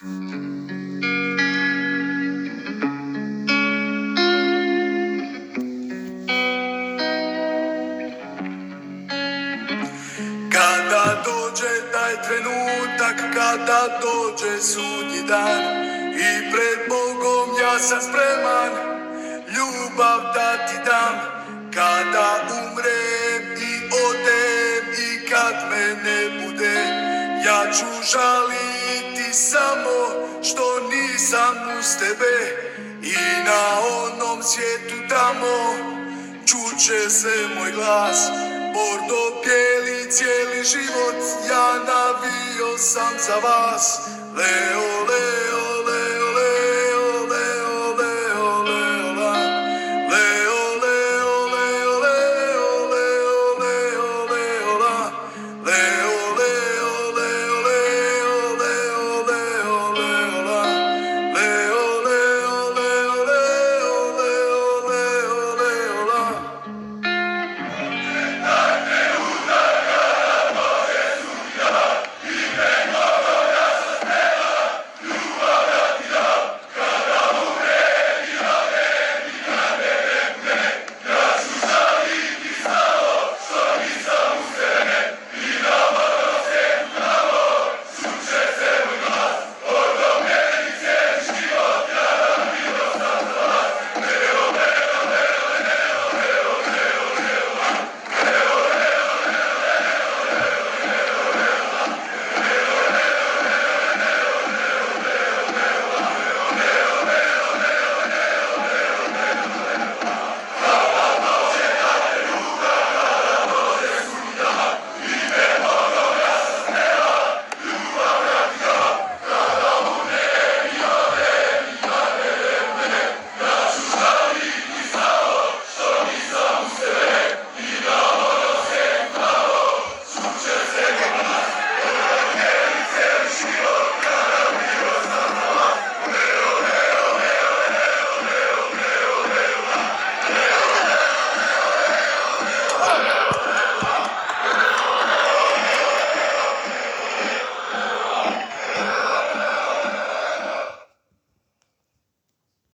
Kada dođe taj trenutak, kada dođe sudnji dan I pred Bogom ja sam spreman ljubav da ti dam. Kada umrem i odem i kad me ne bude Ja ću žaliti samo što nisam uz tebe. I na onom svijetu tamo Čuće se moj glas. Bordo bijeli cijeli život Ja navio sam za vas. Leo, Leo